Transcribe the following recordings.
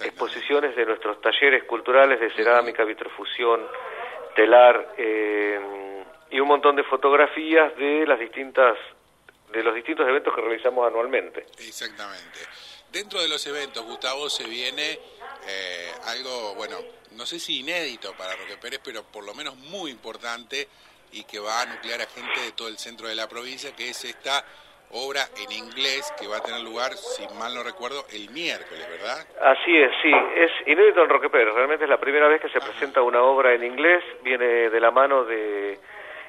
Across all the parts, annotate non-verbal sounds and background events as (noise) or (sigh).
exposiciones de nuestros talleres culturales de cerámica, vitrofusión, telar eh, y un montón de fotografías de las distintas de los distintos eventos que realizamos anualmente. Exactamente. Dentro de los eventos, Gustavo, se viene eh, algo, bueno, no sé si inédito para Roque Pérez, pero por lo menos muy importante y que va a nuclear a gente de todo el centro de la provincia, que es esta obra en inglés que va a tener lugar, si mal no recuerdo, el miércoles, ¿verdad? Así es, sí, es inédito en Roque Pérez, realmente es la primera vez que se presenta una obra en inglés, viene de la mano de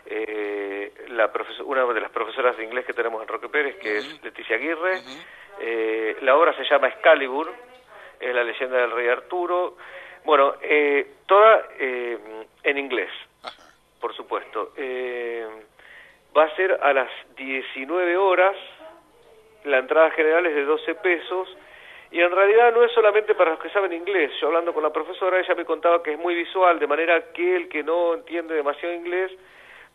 eh, la una de las profesoras de inglés que tenemos en Roque Pérez, que es Leticia Aguirre, eh, la obra se llama Excalibur, es la leyenda del rey Arturo, bueno, eh, toda en inglés, por supuesto. Eh, va a ser a las 19 horas, la entrada general es de 12 pesos, y en realidad no es solamente para los que saben inglés. Yo hablando con la profesora, ella me contaba que es muy visual, de manera que el que no entiende demasiado inglés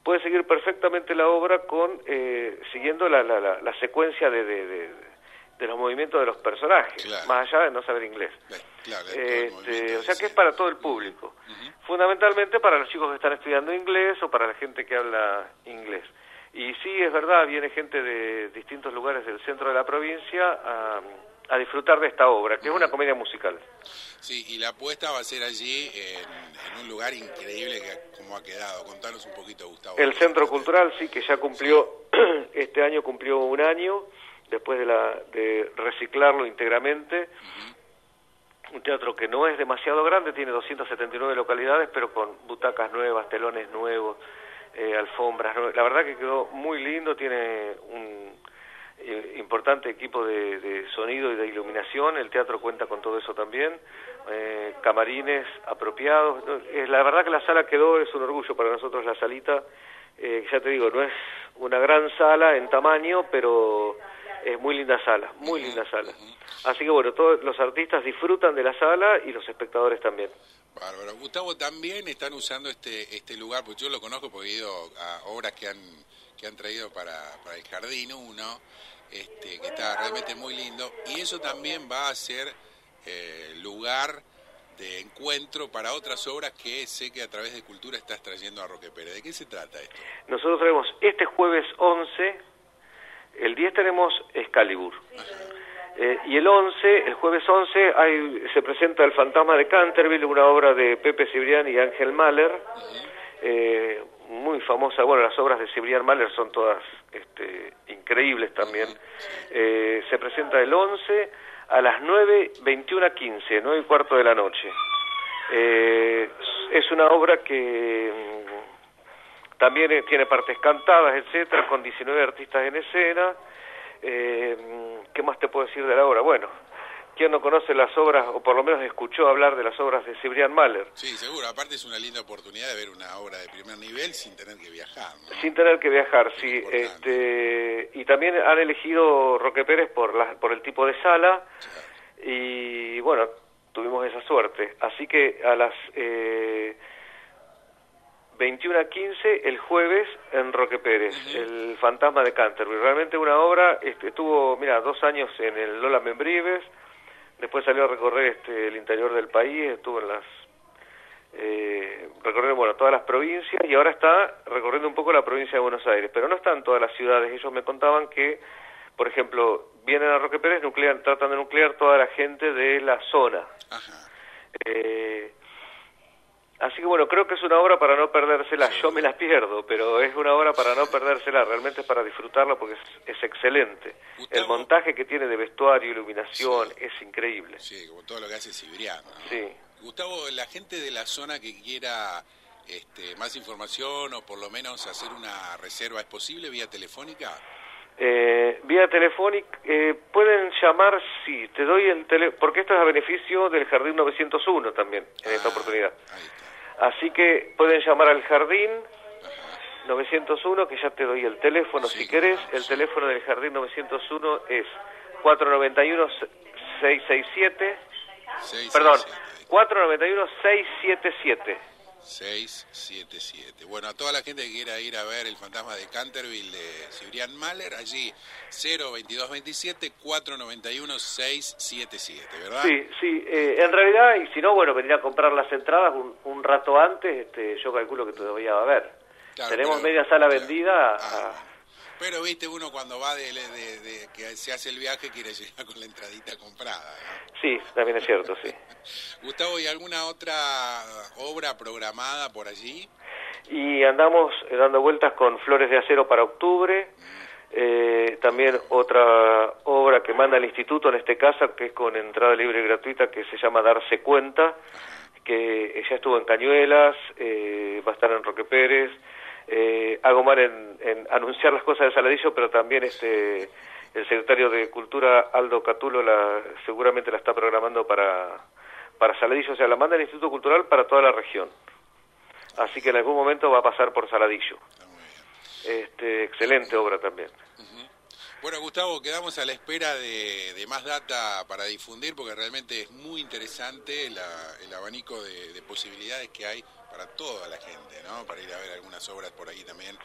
puede seguir perfectamente la obra con eh, siguiendo la, la, la, secuencia de, de, de, los movimientos de los personajes, más allá de no saber inglés. Este, o sea que es para todo el público, fundamentalmente para los chicos que están estudiando inglés o para la gente que habla inglés. Y sí, es verdad, viene gente de distintos lugares del centro de la provincia a, disfrutar de esta obra, que es una comedia musical. Sí, y la apuesta va a ser allí en, un lugar increíble que como ha quedado. Contanos un poquito, Gustavo. El Centro Cultural, sí, que ya cumplió, (clears throat) este año cumplió un año, después de, la, de reciclarlo íntegramente. Un teatro que no es demasiado grande, tiene 279 localidades, pero con butacas nuevas, telones nuevos, eh, alfombras. La verdad que quedó muy lindo, tiene un eh, importante equipo de, sonido y de iluminación, el teatro cuenta con todo eso también, eh, camarines apropiados. la verdad que la sala quedó, es un orgullo para nosotros la salita, ya te digo, no es una gran sala en tamaño, pero es muy linda sala, muy linda sala. Así que bueno, todos los artistas disfrutan de la sala y los espectadores también. Bárbaro. Gustavo, también están usando este, este lugar, porque yo lo conozco porque he ido a obras que han, que han traído para, para el Jardín uno, este, que está realmente muy lindo, y eso también va a ser eh, lugar de encuentro para otras obras que sé que a través de Cultura estás trayendo a Roque Pérez. ¿De qué se trata esto? Nosotros traemos este jueves 11, el 10 tenemos Excalibur. Eh, y el 11, el jueves 11, hay, se presenta El fantasma de Canterville, una obra de Pepe Cibrián y Ángel Mahler, eh, muy famosa. Bueno, las obras de Cibrián Mahler son todas este, increíbles también. Eh, se presenta el 11 a las 9, 21 a 15, 9 y cuarto de la noche. es una obra que mm, también tiene partes cantadas, etcétera, con 19 artistas en escena. Eh, ¿Qué más te puedo decir de la obra? Bueno, ¿quién no conoce las obras, o por lo menos escuchó hablar de las obras de Cibrián Mahler? Sí, seguro. Aparte es una linda oportunidad de ver una obra de primer nivel sin tener que viajar. Sin tener que viajar, sí. Este, y también han elegido Roque Pérez por, la, por el tipo de sala. Y bueno, tuvimos esa suerte. Así que a las... Eh, 21 a 15 el jueves en Roque Pérez, El Fantasma de Canterbury. Realmente una obra, este, estuvo, mira, dos años en el Lola Membrives, después salió a recorrer este, el interior del país, estuvo en las, eh, recorriendo, bueno, todas las provincias y ahora está recorriendo un poco la provincia de Buenos Aires, pero no está en todas las ciudades. Ellos me contaban que, por ejemplo, vienen a Roque Pérez, nuclean, tratan de nuclear toda la gente de la zona. Eh, Así que bueno, creo que es una obra para no perdérsela. Yo me la pierdo, pero es una obra para no perdérsela. Realmente es para disfrutarla porque es, excelente. el montaje que tiene de vestuario, iluminación, es increíble. Sí, como todo lo que hace Cibriano. Sí. Gustavo, la gente de la zona que quiera este, más información o por lo menos hacer una reserva, ¿es posible vía telefónica? Eh, vía telefónica, eh, pueden llamar, sí, te doy el teléfono, porque esto es a beneficio del Jardín 901 también, en esta ah, oportunidad. Ahí está. Así que pueden llamar al jardín 901, que ya te doy el teléfono si querés. El teléfono del jardín 901 es 491-667. Perdón, 491-677. 677. Bueno, a toda la gente que quiera ir a ver el fantasma de Canterville de Cibrián Mahler, allí 02227 491 677, ¿verdad? Sí, sí, eh, en realidad, y si no, bueno, venir a comprar las entradas un, un rato antes, este, yo calculo que todavía va a haber. Claro, Tenemos pero- media sala claro. vendida. Ah, a- Pero viste, uno cuando va de, de- de- que se hace el viaje quiere llegar con la entradita comprada. ¿no? Sí, también es cierto, sí. (laughs) Gustavo, ¿y alguna otra obra programada por allí? Y andamos eh, dando vueltas con Flores de Acero para octubre. Eh, también otra obra que manda el instituto, en este caso, que es con entrada libre y gratuita, que se llama Darse Cuenta, que ya estuvo en Cañuelas, eh, va a estar en Roque Pérez. Eh, hago mal en, en anunciar las cosas de Saladillo, pero también este el secretario de Cultura, Aldo Catulo, la, seguramente la está programando para, para Saladillo, o sea, la manda el Instituto Cultural para toda la región. Así que en algún momento va a pasar por Saladillo. Este, excelente obra también. Bueno, Gustavo, quedamos a la espera de, más data para difundir porque realmente es muy interesante la- el abanico de posibilidades que hay para toda la gente, ¿no? Para ir a ver algunas obras por ahí también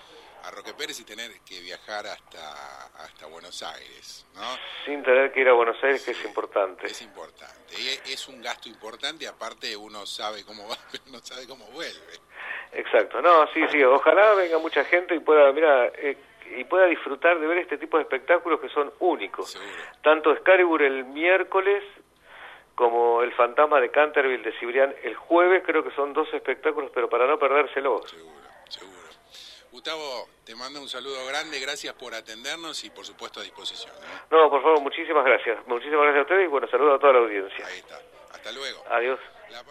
a Roque Pérez y tener que viajar hasta, hasta Buenos Aires, ¿no? Sin tener que ir a Buenos Aires, que es importante. Es importante. Y es, es un gasto importante aparte uno sabe cómo va, (laughs) pero no sabe cómo vuelve. Exacto. No, sí, sí. Ojalá venga mucha gente y pueda, mira, eh, y pueda disfrutar de ver este tipo de espectáculos que son únicos. Seguro. Tanto Excalibur el miércoles como El Fantasma de Canterville de Cibrián el jueves, creo que son dos espectáculos, pero para no perdérselos. Seguro, seguro. Gustavo, te mando un saludo grande, gracias por atendernos y por supuesto a disposición. ¿no? No, por favor, muchísimas gracias. Muchísimas gracias a ustedes y bueno, saludo a toda la audiencia. Ahí está. Hasta luego. Adiós. La